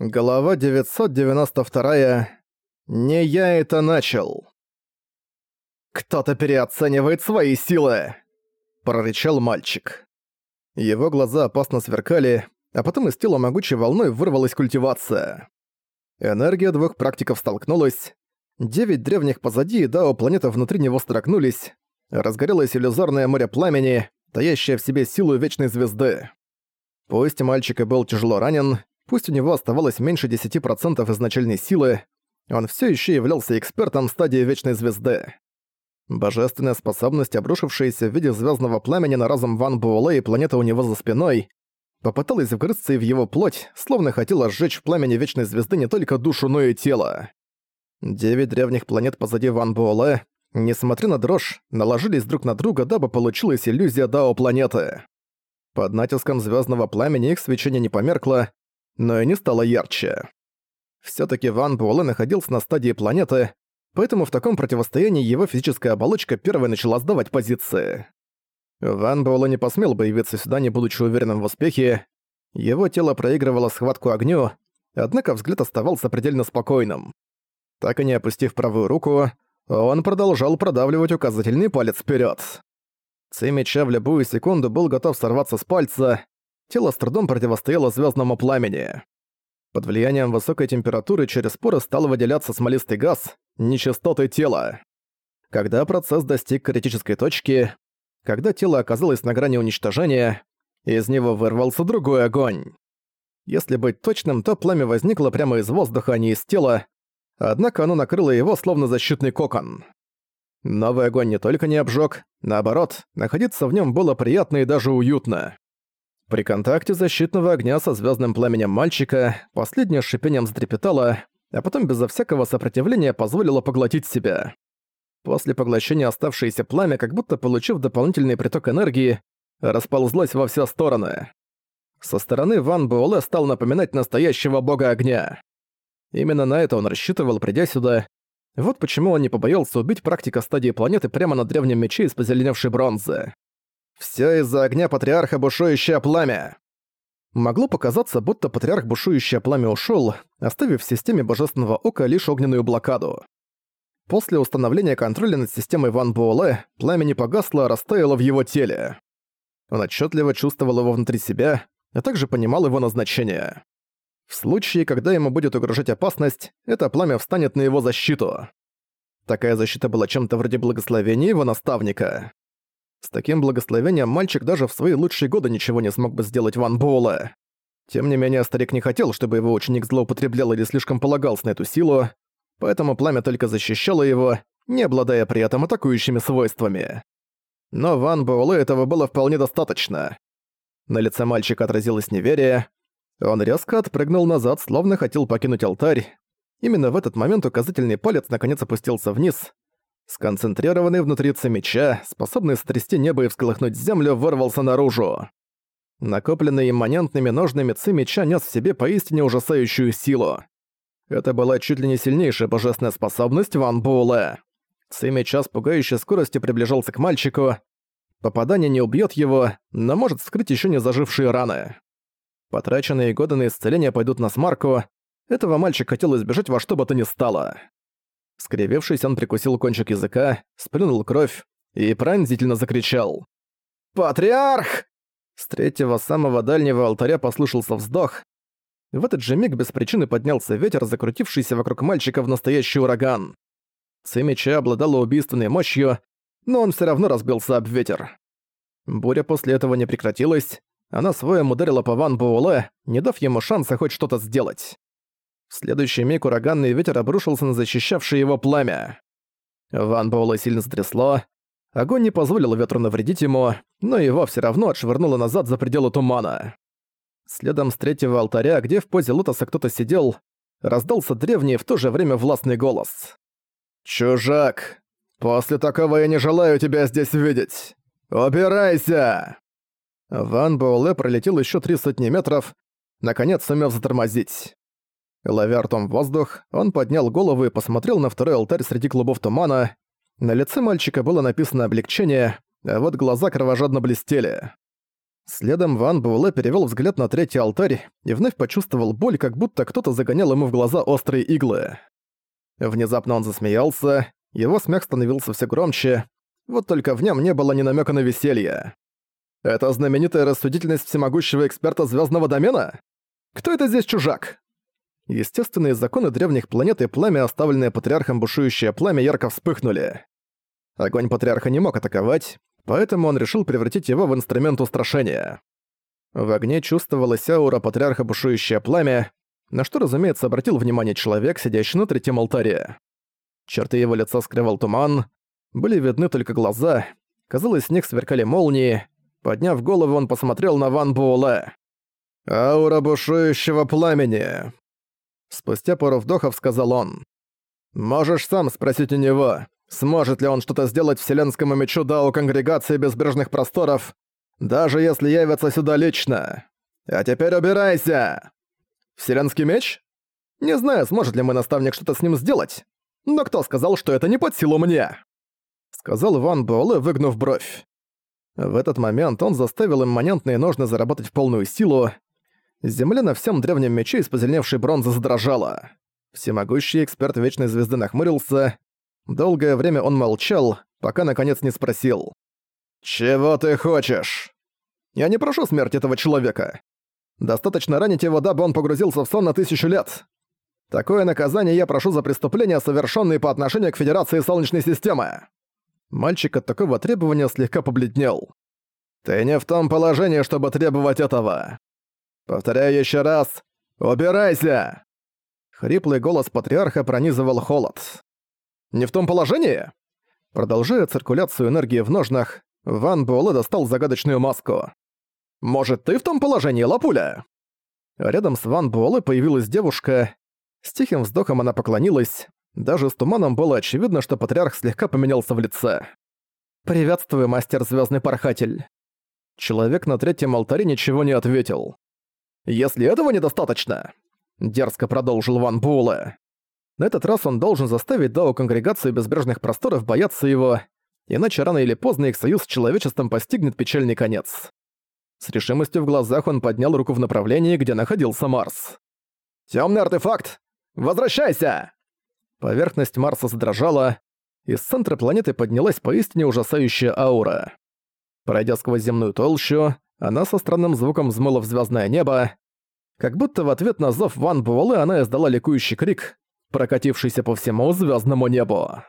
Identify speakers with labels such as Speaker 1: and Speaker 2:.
Speaker 1: Глава 992. Не я это начал. «Кто-то переоценивает свои силы!» – прорычал мальчик. Его глаза опасно сверкали, а потом из тела могучей волной вырвалась культивация. Энергия двух практиков столкнулась. Девять древних позади и дао планеты внутри него строгнулись. Разгорелось иллюзорное море пламени, таящее в себе силу Вечной Звезды. Пусть мальчик и был тяжело ранен, Пусть у него оставалось меньше 10% изначальной силы, он все еще являлся экспертом стадии Вечной Звезды. Божественная способность, обрушившаяся в виде звездного пламени на разум Ван Буэлэ и планета у него за спиной, попыталась вгрызться и в его плоть, словно хотела сжечь в пламени Вечной Звезды не только душу, но и тело. Девять древних планет позади Ван Буэлэ, несмотря на дрожь, наложились друг на друга, дабы получилась иллюзия Дао планеты. Под натиском звездного пламени их свечение не померкло, но и не стало ярче. Всё-таки Ван Буэлэ находился на стадии планеты, поэтому в таком противостоянии его физическая оболочка первой начала сдавать позиции. Ван Буэлэ не посмел бы явиться сюда, не будучи уверенным в успехе. Его тело проигрывало схватку огню, однако взгляд оставался предельно спокойным. Так и не опустив правую руку, он продолжал продавливать указательный палец вперед. Ци меча в любую секунду был готов сорваться с пальца, тело с трудом противостояло звездному пламени. Под влиянием высокой температуры через поры стал выделяться смолистый газ, нечистоты тела. Когда процесс достиг критической точки, когда тело оказалось на грани уничтожения, из него вырвался другой огонь. Если быть точным, то пламя возникло прямо из воздуха, а не из тела, однако оно накрыло его словно защитный кокон. Новый огонь не только не обжег, наоборот, находиться в нем было приятно и даже уютно. При контакте защитного огня со звездным пламенем мальчика последнее шипением затрепетало, а потом безо всякого сопротивления позволило поглотить себя. После поглощения оставшееся пламя, как будто получив дополнительный приток энергии, расползлось во все стороны. Со стороны Ван Буэлэ стал напоминать настоящего бога огня. Именно на это он рассчитывал, придя сюда. Вот почему он не побоялся убить практика стадии планеты прямо на древнем мече из позеленевшей бронзы. Все из-за огня патриарха бушующее пламя. Могло показаться, будто патриарх бушующее пламя ушел, оставив в системе божественного ока лишь огненную блокаду. После установления контроля над системой Ван Буэлэ пламя не погасло, а растаяло в его теле. Он отчетливо чувствовал его внутри себя, а также понимал его назначение. В случае, когда ему будет угрожать опасность, это пламя встанет на его защиту. Такая защита была чем-то вроде благословения его наставника. С таким благословением мальчик даже в свои лучшие годы ничего не смог бы сделать Ван Буэлэ. Тем не менее, старик не хотел, чтобы его ученик злоупотреблял или слишком полагался на эту силу, поэтому пламя только защищало его, не обладая при этом атакующими свойствами. Но Ван Буэлэ этого было вполне достаточно. На лице мальчика отразилось неверие. Он резко отпрыгнул назад, словно хотел покинуть алтарь. Именно в этот момент указательный палец наконец опустился вниз, сконцентрированный внутри меча, способный стрясти небо и всколыхнуть землю, вырвался наружу. Накопленный имманентными ножными ци меча нес в себе поистине ужасающую силу. Это была чуть ли не сильнейшая божественная способность Ван Буэлэ. Ци меча с пугающей скоростью приближался к мальчику. Попадание не убьет его, но может скрыть еще не зажившие раны. Потраченные годы на исцеление пойдут на смарку. Этого мальчик хотел избежать во что бы то ни стало. Скривившись, он прикусил кончик языка, сплюнул кровь и пронзительно закричал. «Патриарх!» С третьего самого дальнего алтаря послышался вздох. В этот же миг без причины поднялся ветер, закрутившийся вокруг мальчика в настоящий ураган. Цимича обладала убийственной мощью, но он все равно разбился об ветер. Буря после этого не прекратилась, она своем ударила по Ван Буэлэ, не дав ему шанса хоть что-то сделать. В следующий миг ураганный ветер обрушился на защищавшее его пламя. Ван Боула сильно затрясло. Огонь не позволил ветру навредить ему, но его все равно отшвырнуло назад за пределы тумана. Следом с третьего алтаря, где в позе лотоса кто-то сидел, раздался древний в то же время властный голос. «Чужак, после такого я не желаю тебя здесь видеть! Убирайся!» Ван Боуле пролетел еще три сотни метров, наконец сумев затормозить. Ловя ртом воздух, он поднял голову и посмотрел на второй алтарь среди клубов тумана. На лице мальчика было написано облегчение, а вот глаза кровожадно блестели. Следом Ван Буэлэ перевёл взгляд на третий алтарь и вновь почувствовал боль, как будто кто-то загонял ему в глаза острые иглы. Внезапно он засмеялся, его смех становился все громче, вот только в нем не было ни намека на веселье. Это знаменитая рассудительность всемогущего эксперта звездного домена? Кто это здесь чужак? Естественные законы древних планет и пламя, оставленное патриархом бушующее пламя, ярко вспыхнули. Огонь патриарха не мог атаковать, поэтому он решил превратить его в инструмент устрашения. В огне чувствовалась аура патриарха бушующее пламя, на что, разумеется, обратил внимание человек, сидящий на третьем алтаре. Черты его лица скрывал туман, были видны только глаза, казалось, с них сверкали молнии. Подняв голову, он посмотрел на Ван Буэлэ. «Аура бушующего пламени!» Спустя пару вдохов сказал он. «Можешь сам спросить у него, сможет ли он что-то сделать вселенскому мечу Дао Конгрегации Безбрежных Просторов, даже если явится сюда лично. А теперь убирайся!» «Вселенский меч? Не знаю, сможет ли мой наставник что-то с ним сделать, но кто сказал, что это не под силу мне?» Сказал Ван Буэлэ, выгнув бровь. В этот момент он заставил имманентные ножны заработать в полную силу. Земля на всем древнем мече из позеленевшей бронзы задрожала. Всемогущий эксперт Вечной Звезды нахмурился. Долгое время он молчал, пока наконец не спросил. «Чего ты хочешь?» «Я не прошу смерти этого человека. Достаточно ранить его, дабы он погрузился в сон на тысячу лет. Такое наказание я прошу за преступления, совершенные по отношению к Федерации Солнечной системы». Мальчик от такого требования слегка побледнел. «Ты не в том положении, чтобы требовать этого. Повторяю еще раз. Убирайся!» Хриплый голос патриарха пронизывал холод. «Не в том положении?» Продолжая циркуляцию энергии в ножнах, Ван Буэлэ достал загадочную маску. «Может, ты в том положении, Лапуля?» Рядом с Ван Буэлэ появилась девушка. С тихим вздохом она поклонилась. Даже с туманом было очевидно, что патриарх слегка поменялся в лице. «Приветствую, мастер Звездный Пархатель». Человек на третьем алтаре ничего не ответил. «Если этого недостаточно», — дерзко продолжил Ван Буэлэ. На этот раз он должен заставить Дао Конгрегацию Безбрежных Просторов бояться его, иначе рано или поздно их союз с человечеством постигнет печальный конец. С решимостью в глазах он поднял руку в направлении, где находился Марс. «Тёмный артефакт! Возвращайся!» Поверхность Марса задрожала, из центра планеты поднялась поистине ужасающая аура. Пройдя сквозь земную толщу, она со странным звуком взмыла в звездное небо. Как будто в ответ на зов Ван Буэлэ она издала ликующий крик, прокатившийся по всему звездному небу.